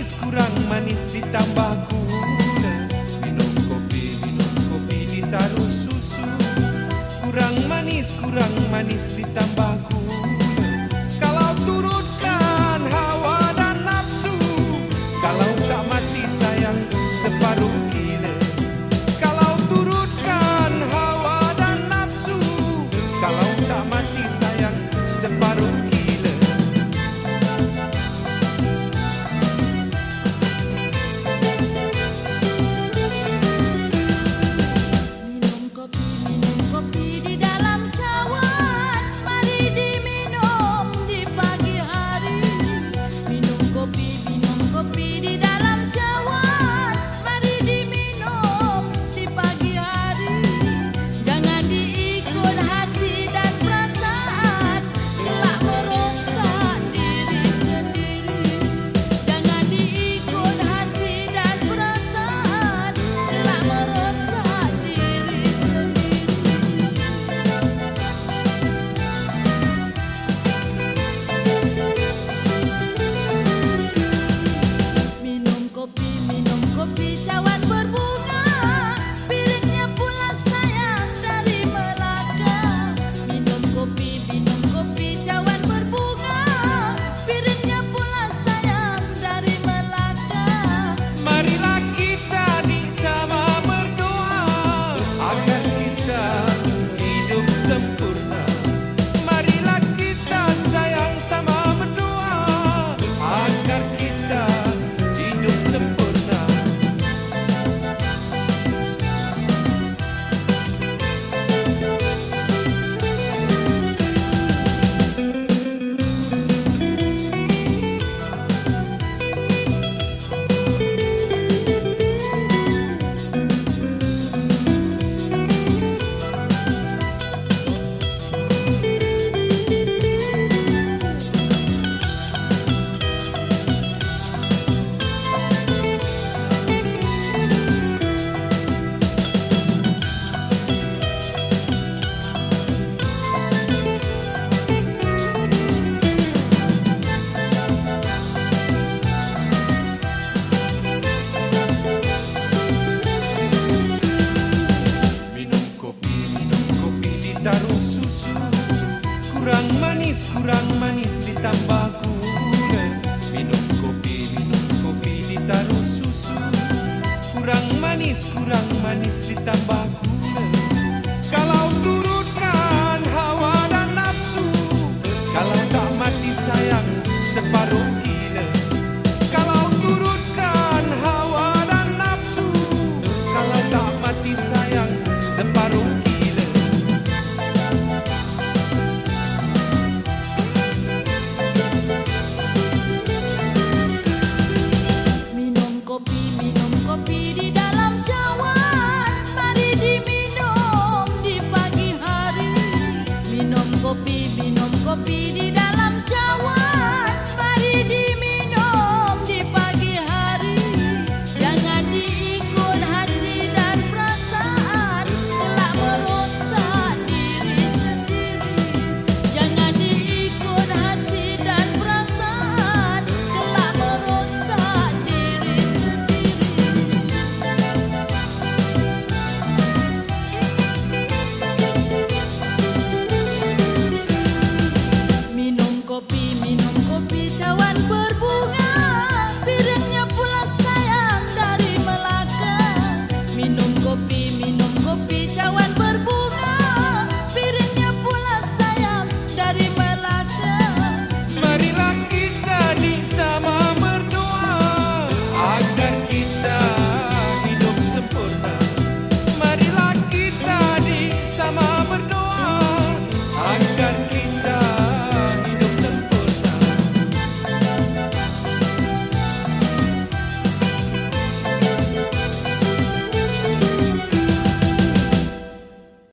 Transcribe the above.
manis kurang manis ditambah gula. Minum kopi, minum kopi ditaruh susu. Kurang manis, kurang manis ditambah gula. Kurang manis, kurang manis ditambah gula. Minum kopi, minum kopi ditaruh susu. Kurang manis, kurang manis ditambah gula. kopi minum kopi di dalam cawan